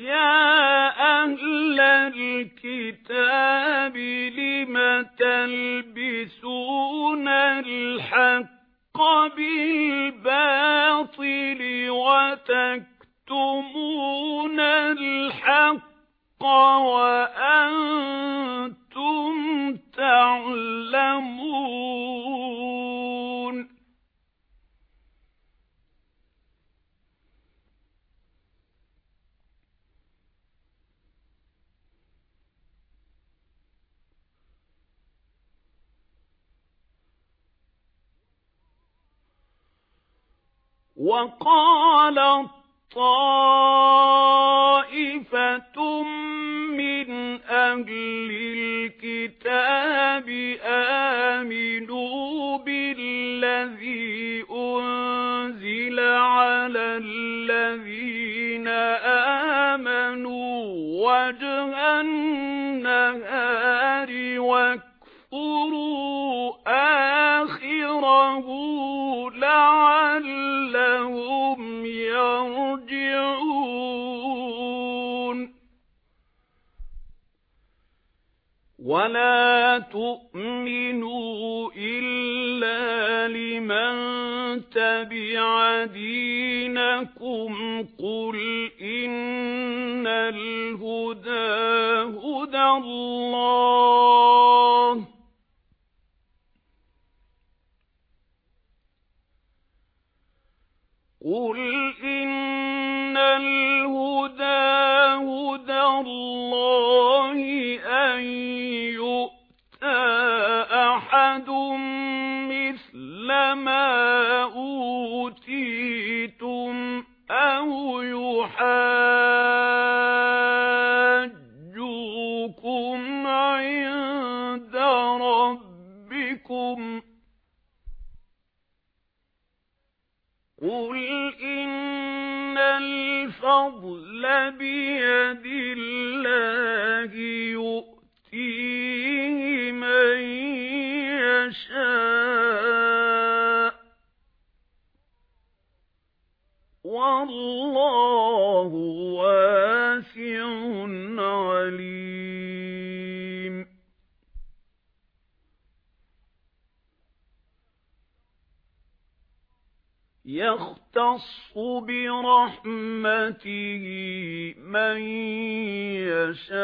يَا أَهْلَ الْكِتَابِ لِمَ تَلْبِسُونَ الْحَقَّ بِالْبَاطِلِ وَتَكْتُمُونَ الْحَقَّ وَأَنْتُمْ وَقَالَ طَائِفَةٌ مِنْ أَهْلِ الْكِتَابِ آمِنُوا بِالَّذِي أُنْزِلَ عَلَى الَّذِينَ آمَنُوا وَجْهَ النَّهَارِ وَاكْفُرُوا آخِرَهُ وَلَا تُؤْمِنُوا إِلَّا لِمَن تَبِعَ دِينَكُمْ قُلْ إِنَّ الْهُدَى هُدَى اللَّهِ قُلْ إِنَّ الْهُدَى هُدَى اللَّهِ أَن مِثْلَ مَا أُوتِيتُمْ أَوْ يُحَاجُّوكُمْ عِندَ رَبِّكُمْ قُلْ إِنَّ الْفَضْلَ بِيَدِ يَخْتَصُّ بِرَحْمَتِهِ مَن يَشَاءُ.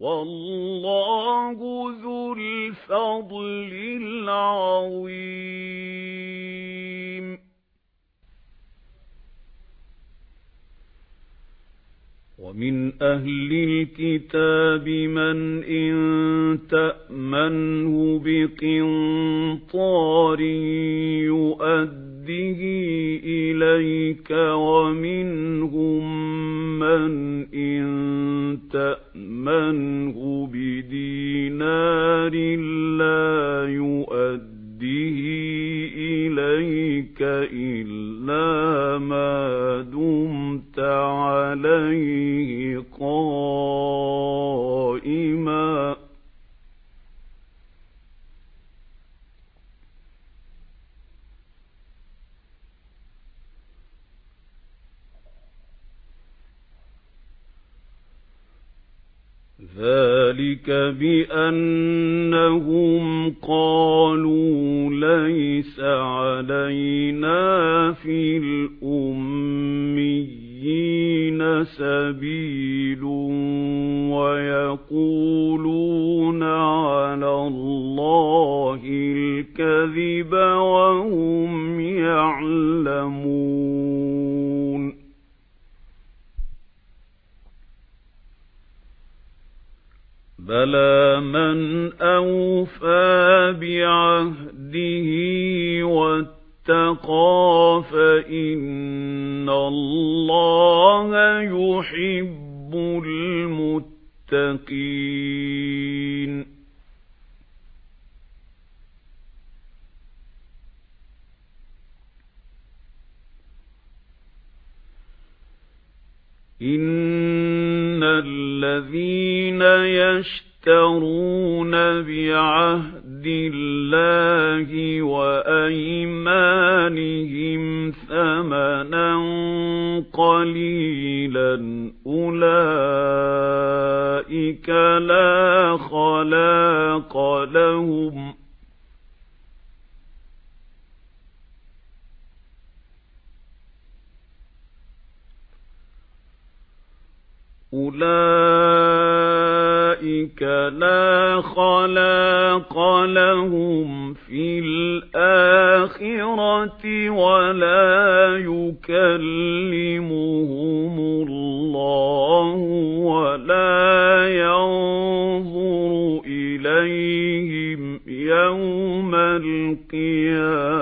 وَاللَّهُ ذُو الْفَضْلِ الْعَظِيمِ. وَمِنْ أَهْلِ الْكِتَابِ مَنْ إِنْ تَأْمَنْهُ بِقِنطَارٍ يُؤَدِّهِ إِلَيْكَ وَمِنْهُمْ إِلَّا مَا دُمْتَ عَلَيْهِ قَائِمًا ذَلِكَ بِأَنَّهُمْ قَالُوا لَيْسَ عَلَيْنَا فِي الْأُمِّيِّينَ سَبِيلٌ وَيَقُولُونَ بَلَى مَنْ أَوْفَى بِعَهْدِهِ وَاتَّقَى فَإِنَّ اللَّهَ يُحِبُّ الْمُتَّقِينَ. إِنَّ الَّذِينَ يَشْتَرُونَ بِعَهْدِ اللَّهِ وَأَيْمَانِهِمْ ثَمَنًا قَلِيلًا أُولَئِكَ لَا خَلَاقَ لَهُمْ أُولَئِكَ لَا خَلَاقَ لَهُمْ فِي الْآخِرَةِ وَلَا يُكَلِّمُهُمُ اللَّهُ وَلَا يَنظُرُ إِلَيْهِمْ يَوْمَ الْقِيَامَةِ